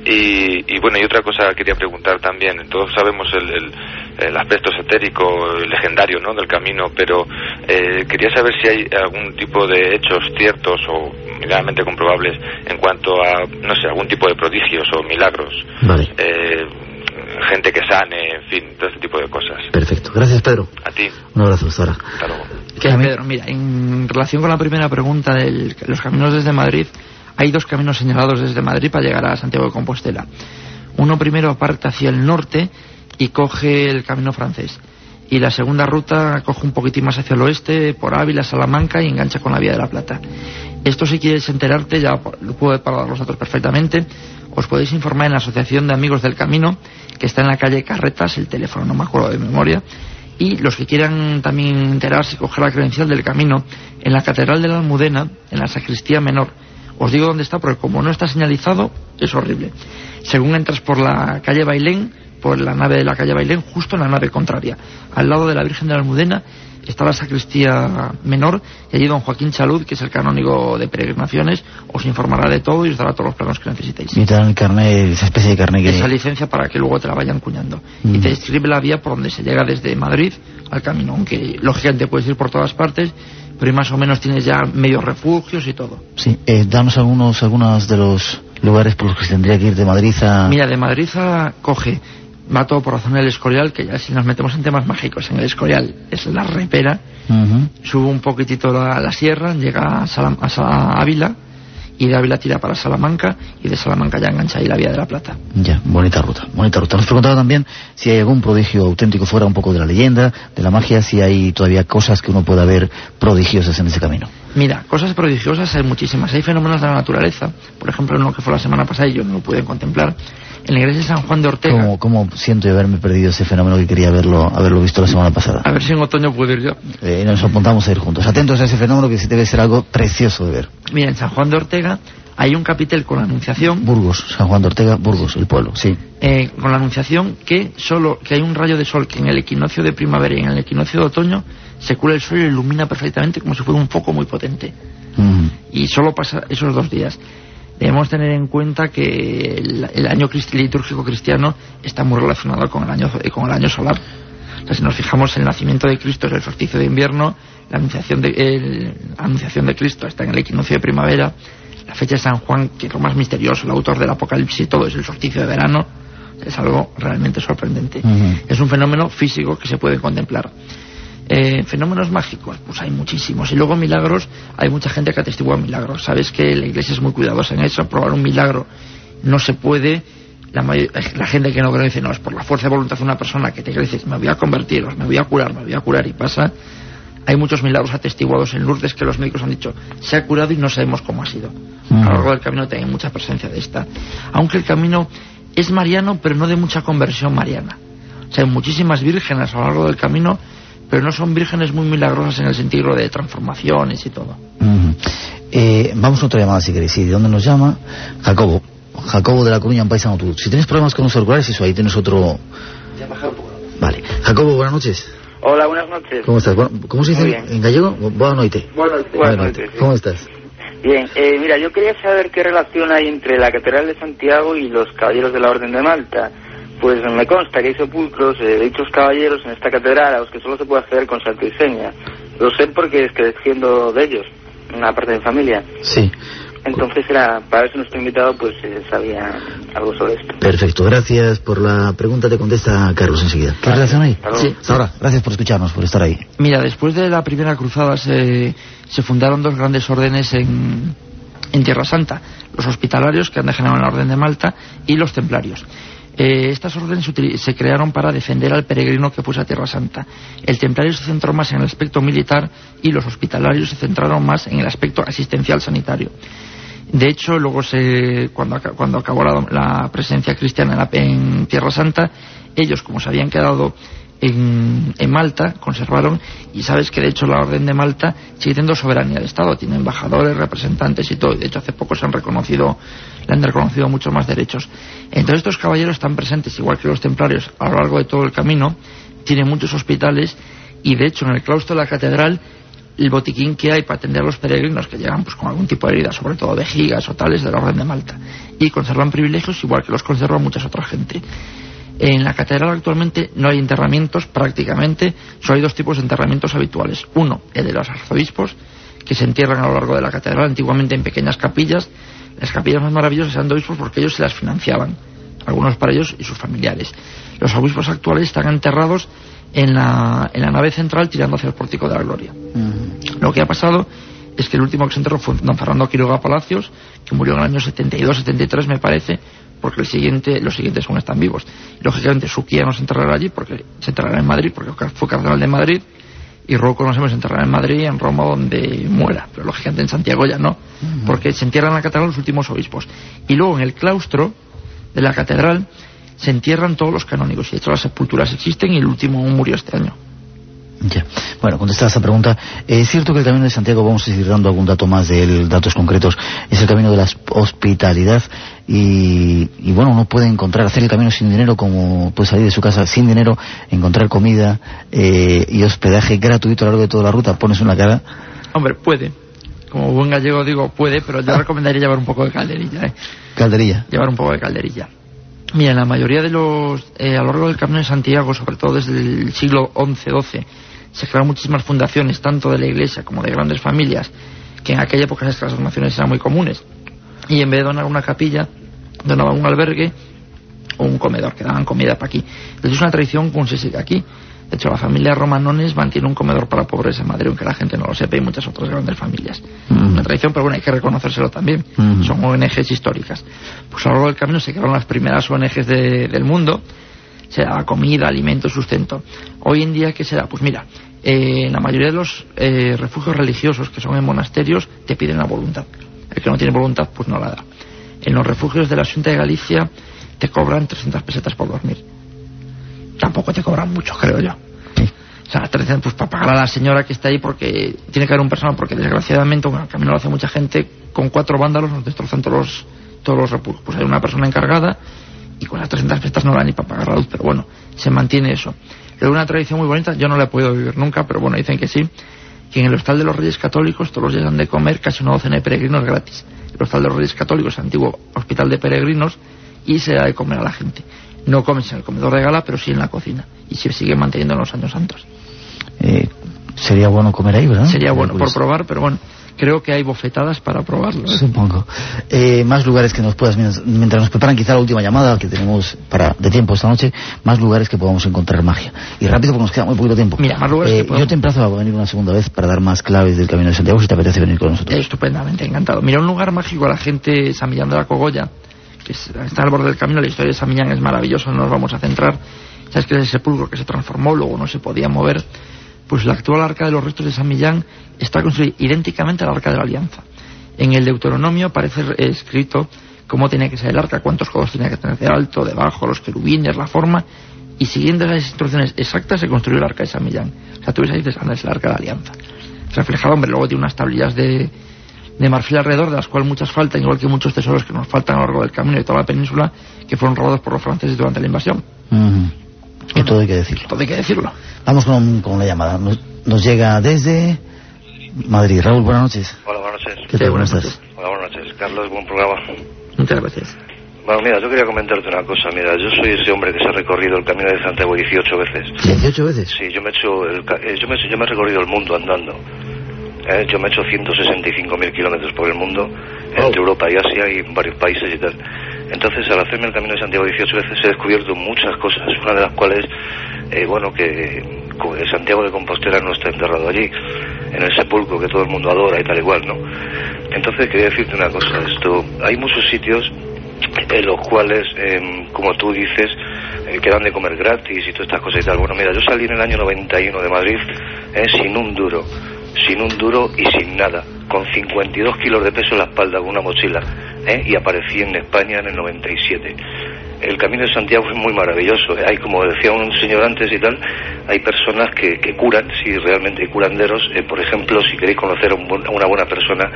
E: Y, y bueno, y otra cosa quería preguntar también. Todos sabemos el, el- el aspecto esotérico, el legendario, ¿no? Del camino, pero eh, quería saber si hay algún tipo de hechos ciertos o medianamente comprobables en cuanto a, no sé, algún tipo de prodigios o milagros.
B: Vale,
E: Eh, gente que sane, en fin, todo ese tipo de cosas.
B: perfecto. Gracias, Pedro.
E: A ti,
B: Un abrazo, ahora.
E: hasta luego.
C: Que, Pedro, mira, en relación con la primera pregunta de los caminos desde Madrid, hay dos caminos señalados desde Madrid para llegar a Santiago de Compostela. Uno primero parte hacia el norte y coge el camino francés. Y la segunda ruta coge un poquitín más hacia el oeste, por Ávila, Salamanca y engancha con la Vía de la Plata. Esto si quieres enterarte, ya lo puedo parar los datos perfectamente, os podéis informar en la Asociación de Amigos del Camino, que está en la calle Carretas, el teléfono no me acuerdo de memoria, y los que quieran también enterarse coger la credencial del camino, en la Catedral de la Almudena, en la Sacristía Menor. Os digo dónde está, porque como no está señalizado, es horrible. Según entras por la calle Bailén, por la nave de la calle Bailén, justo en la nave contraria, al lado de la Virgen de la Almudena, está la sacristía menor y allí don Joaquín Chalud, que es el canónigo de peregrinaciones, os informará de todo y os dará todos los planos que necesitéis.
B: Y te dan el carnet, esa especie de carnet que...
C: Esa licencia para que luego te la vayan cuñando.
B: Mm.
C: Y te describe la vía por donde se llega desde Madrid al camino, aunque lógicamente puedes ir por todas partes, pero más o menos tienes ya medios refugios y todo.
B: Sí, eh, danos algunos, algunos de los lugares por los que se tendría que ir de Madrid a...
C: Mira, de Madrid a coge, va todo por la zona del Escorial, que ya si nos metemos en temas mágicos, en el Escorial es la repera,
B: Ujú.
C: sube un poquitito la, la sierra, llega a, Salam- a Sa- a Ávila, y de Ávila tira para Salamanca, y de Salamanca ya engancha ahí la Vía de la Plata.
B: Ya, bonita ruta, bonita ruta. Nos preguntaba también si hay algún prodigio auténtico fuera un poco de la leyenda, de la magia, si hay todavía cosas que uno pueda ver prodigiosas en ese camino.
C: Mira, cosas prodigiosas hay muchísimas. Hay fenómenos de la naturaleza, por ejemplo, en lo que fue la semana pasada y yo no lo pude contemplar. En la iglesia de San Juan de Ortega,
B: ¿Cómo, cómo siento de haberme perdido ese fenómeno que quería verlo, haberlo visto la semana pasada?
C: a ver si en otoño puedo ir yo.
B: Eh, nos apuntamos a ir juntos. Atentos a ese fenómeno que sí debe ser algo precioso de ver.
C: Mira, en San Juan de Ortega hay un capitel con la Anunciación,
B: Burgos, San Juan de Ortega, Burgos, el pueblo, sí.
C: eh, con la Anunciación que solo que hay un rayo de sol que en el equinoccio de primavera y en el equinoccio de otoño se cura el sol y ilumina perfectamente como si fuera un foco muy potente.
B: Mm.
C: y solo pasa esos dos días. Debemos tener en cuenta que el, el año crist- litúrgico cristiano está muy relacionado con el año eh, con el año solar. O sea, si nos fijamos el nacimiento de Cristo es el solsticio de invierno, la anunciación de, el- la anunciación de Cristo está en el equinoccio de primavera, la fecha de San Juan, que es lo más misterioso, el autor del Apocalipsis y todo, es el solsticio de verano, es algo realmente sorprendente. Es un fenómeno físico que se puede contemplar. Eh, fenómenos mágicos, pues hay muchísimos. Y luego milagros, hay mucha gente que atestigua milagros. Sabes que la iglesia es muy cuidadosa en eso. Probar un milagro no se puede la, la gente que no cree dice, no, es por la fuerza de voluntad de una persona que te cree, dices, me voy a convertir, o me voy a curar, me voy a curar y pasa. Hay muchos milagros atestiguados en Lourdes que los médicos han dicho, se ha curado y no sabemos cómo ha sido. A lo largo del camino también hay mucha presencia de esta. Aunque el camino es mariano, pero no de mucha conversión mariana. O sea, hay muchísimas vírgenes a lo largo del camino, pero no son vírgenes muy milagrosas en el sentido de transformaciones y todo.
B: Eh, vamos a otra llamada si queréis. ¿Y de dónde nos llama? Jacobo. Jacobo de la Coruña, en Paisano. Tú. Si tienes problemas con los auriculares, eso, ahí tienes otro... Vale. Jacobo, buenas noches.
F: Hola, buenas noches.
B: ¿Cómo estás? Bueno, ¿Cómo se dice en- gallego? Buenas noches.
F: Buenas
B: Buenas
F: noches.
B: noches. ¿Cómo estás?
F: Bien, eh, mira, yo quería saber qué relación hay entre la Catedral de Santiago y los Caballeros de la Orden de Malta. Pues me consta que hay sepulcros eh, de dichos caballeros en esta catedral a los que solo se puede acceder con santo y seña. Lo sé porque es que siendo de ellos, una parte de mi familia.
B: Sí.
F: Entonces era para ver si nuestro invitado pues eh, sabía algo sobre esto.
B: Perfecto. Gracias por la pregunta. Te contesta Carlos enseguida. ¿Qué relación hay?
C: Sí.
B: Hasta ahora. Gracias por escucharnos, por estar ahí.
C: Mira, después de la primera cruzada se, se fundaron dos grandes órdenes en, en Tierra Santa, los hospitalarios que han degenerado en la Orden de Malta y los templarios. Eh, estas órdenes se, crearon para defender al peregrino que fuese a Tierra Santa. El templario se centró más en el aspecto militar y los hospitalarios se centraron más en el aspecto asistencial sanitario. De hecho, luego se, cuando, cuando acabó la, la presencia cristiana en, la- en Tierra Santa, ellos, como se habían quedado en, en Malta, conservaron, y sabes que de hecho la Orden de Malta sigue teniendo soberanía de Estado, tiene embajadores, representantes y todo, de hecho hace poco se han reconocido, le han reconocido muchos más derechos. Entonces estos caballeros están presentes, igual que los templarios, a lo largo de todo el camino, tienen muchos hospitales, y de hecho en el claustro de la catedral el botiquín que hay para atender a los peregrinos que llegan pues con algún tipo de herida, sobre todo vejigas o tales de la Orden de Malta. Y conservan privilegios igual que los conserva mucha otra gente. En la catedral actualmente no hay enterramientos prácticamente, solo hay dos tipos de enterramientos habituales. Uno, el de los arzobispos, que se entierran a lo largo de la catedral, antiguamente en pequeñas capillas. Las capillas más maravillosas eran de obispos porque ellos se las financiaban, algunos para ellos y sus familiares. Los obispos actuales están enterrados en la, en la nave central tirando hacia el pórtico de la gloria. Lo que ha pasado es que el último que se enterró fue don Fernando Quiroga Palacios, que murió en el año 72-73 me parece, porque el siguiente, los siguientes aún están vivos. Lógicamente Suquía no se enterrará allí, porque se enterrará en Madrid, porque fue cardenal de Madrid, y Rocco no se enterrará en Madrid en Roma donde muera, pero lógicamente en Santiago ya no, porque se entierran en la catedral los últimos obispos. Y luego en el claustro de la catedral se entierran todos los canónigos, y de hecho las sepulturas existen y el último aún murió este año.
B: Ya. Bueno, contestada esta pregunta, eh, es cierto que el Camino de Santiago, vamos a ir dando algún dato más de él, datos concretos, es el camino de la hospitalidad y, y bueno, uno puede encontrar, hacer el camino sin dinero como puede salir de su casa sin dinero, encontrar comida eh, y hospedaje gratuito a lo largo de toda la ruta, pones una cara,
C: Hombre, puede. Como buen gallego digo, puede, pero yo recomendaría llevar un poco de calderilla, ¿eh?
B: calderilla.
C: Llevar un poco de calderilla. Mira, la mayoría de los... eh, a lo largo del Camino de Santiago, sobre todo desde el siglo XI-XII, se crearon muchísimas fundaciones, tanto de la iglesia como de grandes familias, que en aquella época esas transformaciones eran muy comunes. Y en vez de donar una capilla, donaban un albergue o un comedor, que daban comida para aquí. De hecho, es una tradición que se sigue aquí. De hecho, la familia Romanones mantiene un comedor para pobres en Madrid, aunque la gente no lo sepa, y muchas otras grandes familias.
B: Mm.
C: Una tradición, pero bueno, hay que reconocérselo también.
B: Mm.
C: Son ONGs históricas. Pues a lo largo del camino se crearon las primeras ONGs de- del mundo. Se daba comida, alimento, sustento. Hoy en día, ¿qué se da? Pues mira, eh, en la mayoría de los eh, refugios religiosos que son en monasterios, te piden la voluntad. El que no tiene voluntad, pues no la da. En los refugios de la Junta de Galicia te cobran 300 pesetas por dormir. Tampoco te cobran mucho, creo yo. O sea, 300, pues para pagar a la señora que está ahí porque tiene que haber un personal, porque desgraciadamente, bueno, el camino lo hace mucha gente, con cuatro vándalos nos destrozan todos los, todos los refugios. Pues hay una persona encargada y con las 300 pesetas no da ni para pagar la luz, pero bueno, se mantiene eso. Luego una tradición muy bonita, yo no la he podido vivir nunca, pero bueno, dicen que sí, que en el hostal de los Reyes Católicos todos los días han de comer casi una docena de peregrinos gratis. El hostal de los Reyes Católicos es el antiguo hospital de peregrinos y se da de comer a la gente. No comes en el comedor de gala, pero sí en la cocina. Y se sigue manteniendo en los años santos.
B: Eh, sería bueno comer ahí, ¿verdad?
C: Sería bueno por
B: Pues,
C: probar, pero bueno, creo que hay bofetadas para probarlo. ¿eh?
B: Supongo. Eh, más lugares que nos puedas, mientras, mientras nos preparan quizá la última llamada que tenemos para de tiempo esta noche, más lugares que podamos encontrar magia. Y rápido porque nos queda muy poquito tiempo.
C: Mira, más lugares
B: Eh,
C: que
B: Yo te emplazo a venir una segunda vez para dar más claves del Camino de Santiago si te apetece venir con nosotros.
C: Estupendamente, encantado. Mira, un lugar mágico a la gente, San Millán de la Cogolla, que está al borde del camino. La historia de San Millán es maravillosa, no nos vamos a centrar. Sabes que es el sepulcro que se transformó, luego no se podía mover. Pues la actual arca de los restos de San Millán está construida idénticamente al arca de la Alianza. En el Deuteronomio aparece escrito cómo tenía que ser el arca, cuántos codos tenía que tener de alto, debajo, los querubines, la forma, y siguiendo esas instrucciones exactas se construyó el arca de San Millán. O sea, tú ves ahí dices, anda, es el arca de la Alianza. Reflejado, hombre, luego tiene unas tablillas de, de marfil alrededor, de las cuales muchas faltan, igual que muchos tesoros que nos faltan a lo largo del camino de toda la península, que fueron robados por los franceses durante la invasión.
B: Que todo hay que decirlo.
C: Todo hay que decirlo.
B: Vamos con, con la llamada. Nos, nos llega desde Madrid. Raúl, buenas noches.
G: Hola, buenas noches.
B: ¿Qué
C: Sí,
B: tal? ¿Cómo
C: buenas
B: estás?
G: Hola, buenas noches. Carlos, buen programa.
C: Muchas gracias.
G: Bueno, mira, yo quería comentarte una cosa. Mira, yo soy ese hombre que se ha recorrido el camino de Santiago 18 veces.
B: ¿18 veces?
G: Sí, yo me he hecho el, eh, yo me, he hecho- yo me he recorrido el mundo andando. Eh, Yo me he hecho 165.000 kilómetros por el mundo, entre Europa y Asia y en varios países y tal. Entonces, al hacerme el camino de Santiago 18 veces, he descubierto muchas cosas. Una de las cuales, eh, bueno, que eh, Santiago de Compostela no está enterrado allí, en el sepulcro que todo el mundo adora y tal igual, ¿no? Entonces, quería decirte una cosa. Esto, hay muchos sitios en los cuales, em, como tú dices, eh, que dan de comer gratis y todas estas cosas y tal. Bueno, mira, yo salí en el año 91 de Madrid eh, sin un duro, sin un duro y sin nada, con 52 kilos de peso en la espalda, con una mochila, eh, y aparecí en España en el 97. El Camino de Santiago es muy maravilloso. eh. Hay, como decía un señor antes y tal, hay personas que, que curan, sí, realmente hay curanderos. Eh, por ejemplo, si queréis conocer a, un a una buena persona,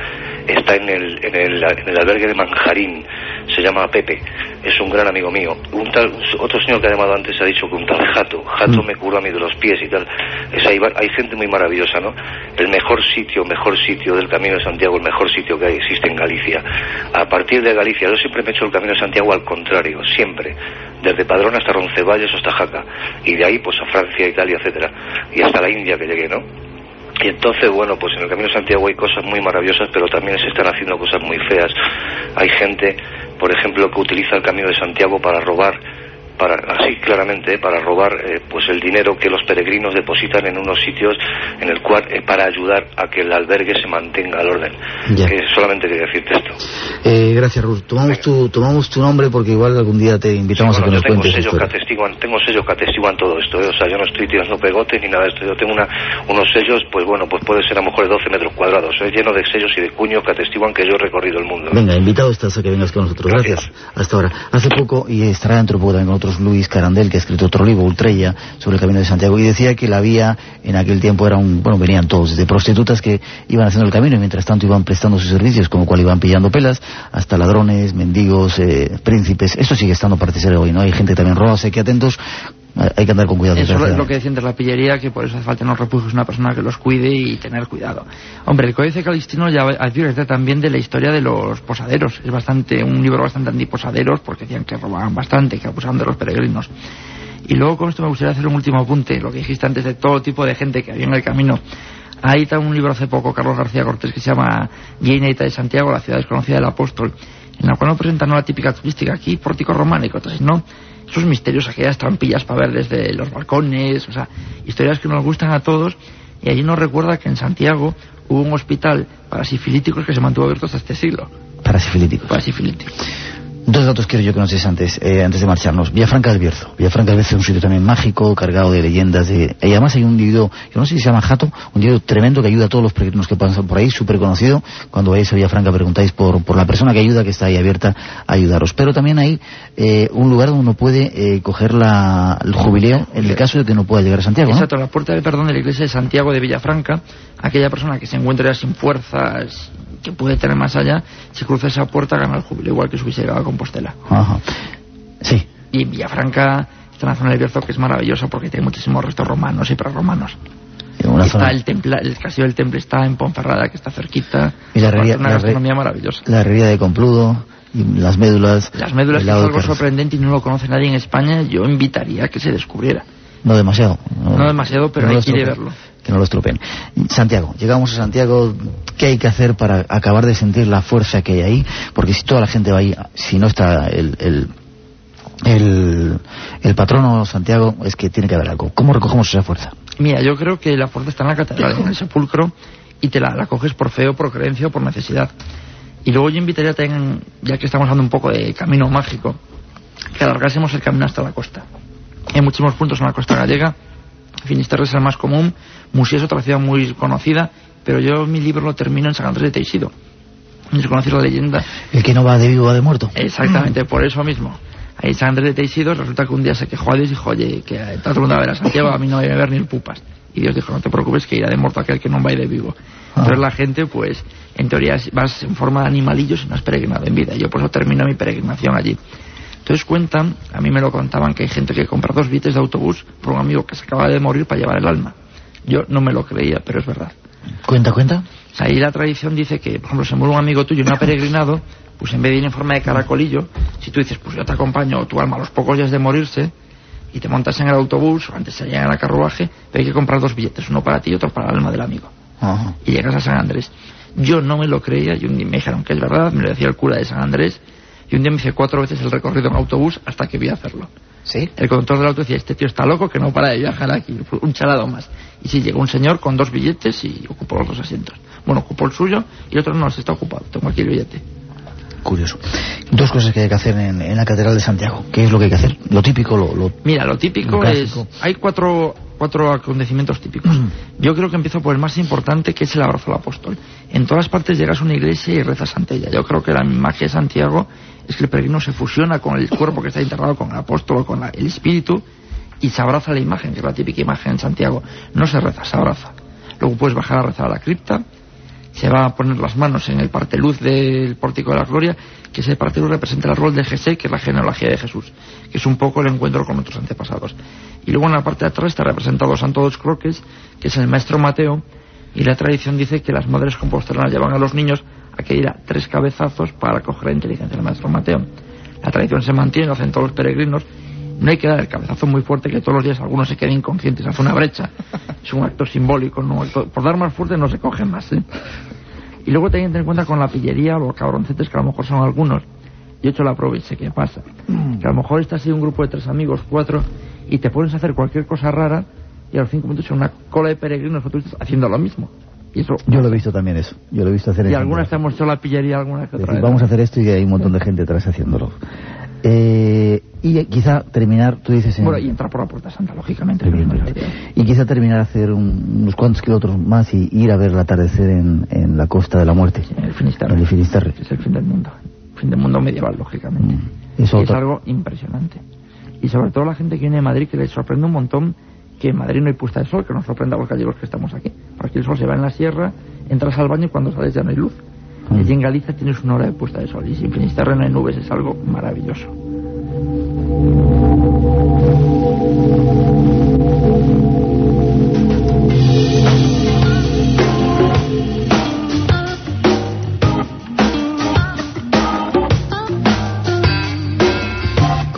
G: está en el, en, el, en el albergue de Manjarín, se llama Pepe, es un gran amigo mío. Un tal, otro señor que ha llamado antes ha dicho que un tal Jato, Jato me curó a mí de los pies y tal. Es, hay, hay gente muy maravillosa, ¿no? El mejor sitio, mejor sitio del Camino de Santiago, el mejor sitio que existe en Galicia. A partir de Galicia, yo siempre me he hecho el Camino de Santiago al contrario, siempre. Desde Padrón hasta Roncevalles hasta Jaca. Y de ahí, pues a Francia, Italia, etcétera. Y hasta la India que llegué, ¿no? Y entonces, bueno, pues en el Camino de Santiago hay cosas muy maravillosas, pero también se están haciendo cosas muy feas. Hay gente, por ejemplo, que utiliza el Camino de Santiago para robar, para, así claramente, para robar eh, pues el dinero que los peregrinos depositan en unos sitios en el cual eh, para ayudar a que el albergue se mantenga al orden. Solamente quería decirte esto.
B: Eh, gracias, Raúl. Tomamos tu, tomamos tu nombre porque igual algún día te invitamos
G: Bueno,
B: a que nos cuentes
G: sellos que atestiguan, tengo sellos que atestiguan todo esto, ¿eh? o sea, yo no estoy tirando pegotes ni nada de esto, yo tengo una, unos sellos, pues bueno, pues puede ser a lo mejor de 12 metros cuadrados, ¿eh? lleno de sellos y de cuños que atestiguan que yo he recorrido el mundo.
B: Venga, invitado estás a que vengas con nosotros. Gracias. Hasta ahora. Hace poco, y estará dentro de poco también con otros, Luis Carandel, que ha escrito otro libro, Ultrella, sobre el Camino de Santiago, y decía que la vía en aquel tiempo era un, bueno, venían todos, desde prostitutas que iban haciendo el camino y mientras tanto iban prestando sus servicios, como cual iban pillando pelas, hasta ladrones, mendigos, eh, príncipes. Esto sigue estando parte ser hoy, ¿no? Hay gente también roba, así que atentos, hay que andar con cuidado.
C: Eso es lo que decían de la pillería, que por eso hace falta en los refugios una persona que los cuide y tener cuidado. Hombre, el Códice Calistino ya advierte también de la historia de los posaderos. Es bastante un libro bastante antiposaderos porque decían que robaban bastante, que abusaban de los peregrinos. Y luego con esto me gustaría hacer un último apunte, lo que dijiste antes de todo tipo de gente que había en el camino. Hay también un libro hace poco, Carlos García Cortés, que se llama Guía Inédita de Santiago, la ciudad desconocida del apóstol, en la cual no presenta no la típica turística aquí, pórtico románico, sino esos misterios, aquellas trampillas para ver desde los balcones, o sea, historias que nos gustan a todos. Y allí nos recuerda que en Santiago hubo un hospital para sifilíticos que se mantuvo abierto hasta este siglo.
B: Para sifilíticos.
C: Para sifilíticos.
B: Dos datos quiero yo que nos des antes, eh, antes de marcharnos. Villafranca del Bierzo. Villafranca del Bierzo es un sitio también mágico, cargado de leyendas. De... Y además hay un individuo, yo no sé si se llama Jato, un individuo tremendo que ayuda a todos los que pasan por ahí, súper conocido. Cuando vayáis a Villafranca preguntáis por, por la persona que ayuda, que está ahí abierta a ayudaros. Pero también hay eh, un lugar donde uno puede eh, coger la, el jubileo en el caso de que no pueda llegar a Santiago. ¿no?
C: Exacto, la puerta de perdón de la iglesia de Santiago de Villafranca, aquella persona que se encuentra sin fuerzas, que puede tener más allá, si cruza esa puerta gana el jubileo, igual que si hubiese llegado a Compostela.
B: Ajá. Sí.
C: Y en Villafranca está una zona del Bierzo que es maravillosa porque tiene muchísimos restos romanos y prerromanos. Está
B: zona-
C: el, templa, el castillo del temple está en Ponferrada, que está cerquita.
B: Y la herrería-
C: una gastronomía maravillosa.
B: La herrería de Compludo, y las médulas.
C: Las médulas que es algo
B: de
C: sorprendente y no lo conoce nadie en España, yo invitaría a que se descubriera.
B: No demasiado.
C: No demasiado, pero
B: no
C: hay que ir a
B: estropeen.
C: verlo.
B: Que no lo estropeen. Santiago, llegamos a Santiago. ¿Qué hay que hacer para acabar de sentir la fuerza que hay ahí? Porque si toda la gente va ahí, si no está el, el, el, patrono Santiago, es que tiene que haber algo. ¿Cómo recogemos esa fuerza?
C: Mira, yo creo que la fuerza está en la catedral, en el sepulcro, y te la, coges por fe o por creencia o por necesidad. Y luego yo invitaría también, ya que estamos hablando un poco de camino mágico, que alargásemos el camino hasta la costa. Hay muchísimos puntos en la costa gallega, Finisterre es el más común, Musía es otra ciudad muy conocida, pero yo mi libro lo termino en San Andrés de Teixido. Conocéis la leyenda.
B: El que no va de vivo va de muerto.
C: Exactamente, por eso mismo. Ahí en San Andrés de Teixido resulta que un día se quejó a Dios y dijo, oye, que está todo el mundo a ver a Santiago, a mí no va a ver ni el pupas. Y Dios dijo, no te preocupes que irá de muerto aquel que no va de vivo. Entonces la gente, pues, en teoría vas en forma de animalillos y no has peregrinado en vida. Yo por eso termino mi peregrinación allí. Entonces cuentan, a mí me lo contaban, que hay gente que compra dos billetes de autobús por un amigo que se acaba de morir para llevar el alma. Yo no me lo creía, pero es verdad.
B: Cuenta, cuenta.
C: Ahí la tradición dice que, por ejemplo, se muere un amigo tuyo no ha peregrinado, pues en vez de ir en forma de caracolillo, si tú dices, pues yo te acompaño tu alma a los pocos días de morirse, y te montas en el autobús, o antes se llega en el carruaje, pero hay que comprar dos billetes, uno para ti y otro para el alma del amigo.
B: Ajá.
C: Y llegas a San Andrés. Yo no me lo creía, y un día me dijeron que es verdad, me lo decía el cura de San Andrés, y un día me hice cuatro veces el recorrido en autobús hasta que vi a hacerlo.
B: ¿Sí?
C: El conductor del auto decía, este tío está loco que no para de viajar aquí, un chalado más. Y sí, llegó un señor con dos billetes y ocupó los dos asientos. Bueno, ocupó el suyo y el otro no, se está ocupado. Tengo aquí el billete.
B: Curioso. Dos cosas que hay que hacer en, en la Catedral de Santiago. ¿Qué es lo que hay que hacer? Lo típico, lo... lo-
C: Mira, lo típico
B: Lo
C: es... Hay cuatro, cuatro acontecimientos típicos. Yo creo que empiezo por el más importante, que es el abrazo al apóstol. En todas partes llegas a una iglesia y rezas ante ella. Yo creo que la magia de Santiago es que el peregrino se fusiona con el cuerpo que está enterrado, con el apóstol con la- el espíritu, y se abraza la imagen, que es la típica imagen en Santiago. No se reza, se abraza. Luego puedes bajar a rezar a la cripta, se va a poner las manos en el parteluz del pórtico de la gloria, que ese parteluz representa el rol de Jesé, que es la genealogía de Jesús, que es un poco el encuentro con nuestros antepasados. Y luego en la parte de atrás está representado Santo dos Croques, que es el maestro Mateo, y la tradición dice que las madres compostelanas llevan a los niños a que ir tres cabezazos para coger la inteligencia del maestro Mateo. La tradición se mantiene, lo hacen todos los peregrinos. No hay que dar el cabezazo muy fuerte que todos los días algunos se queden inconscientes, hace una brecha. Es un acto simbólico, no por dar más fuerte no se coge más. ¿eh? Y luego también ten en cuenta con la pillería, los cabroncetes que a lo mejor son algunos. Yo he hecho la prueba y sé qué pasa. Que a lo mejor estás en un grupo de tres amigos, cuatro, y te a hacer cualquier cosa rara y a los cinco minutos en una cola de peregrinos haciendo lo mismo. Y eso
B: Yo lo he visto también eso. Yo lo he visto hacer
C: y algunas te hemos hecho la pillería alguna que
B: Es
C: otra
B: decir,
C: vez.
B: vamos a hacer esto y hay un montón de gente atrás haciéndolo. Eh, y quizá terminar, tú dices... En,
C: Bueno, y entrar por la puerta santa, lógicamente.
B: Y quizá terminar a hacer un- unos cuantos kilómetros más y ir a ver el atardecer en, en la costa de la muerte.
C: En el Finisterre.
B: En el Finisterre.
C: que es el fin del mundo. Fin del mundo medieval, lógicamente.
B: Mm.
C: Y
B: Eso
C: es algo impresionante. Y sobre todo la gente que viene de Madrid, que les sorprende un montón que en Madrid no hay puesta de sol, que nos sorprende a los gallegos que estamos aquí. Por aquí el sol se va en la sierra, entras al baño y cuando sales ya no hay luz. Allí en Galicia tienes una hora de puesta de sol. Y sin Finisterre no hay nubes, es algo maravilloso.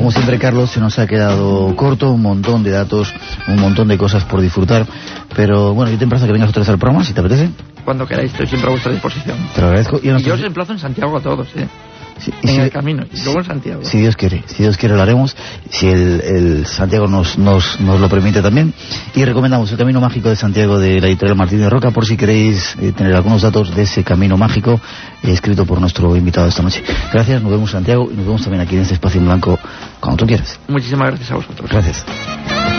B: Como siempre, Carlos, se nos ha quedado corto, un montón de datos, un montón de cosas por disfrutar. Pero bueno, yo te emplazo a que vengas otra vez al programa, si te apetece.
C: Cuando queráis, estoy siempre a vuestra disposición.
B: Te lo agradezco. Y,
C: Y yo os emplazo en Santiago a todos, ¿eh? En
B: si-
C: el camino. Y luego en Santiago.
B: Si Dios quiere, si Dios quiere lo haremos, si el, el Santiago nos, nos, nos lo permite también. Y recomendamos el Camino Mágico de Santiago de la editorial Martín de Roca, por si queréis eh, tener algunos datos de ese Camino Mágico eh, escrito por nuestro invitado esta noche. Gracias, nos vemos Santiago y nos vemos también aquí en este espacio en blanco cuando tú quieras.
C: Muchísimas gracias a vosotros.
B: Gracias.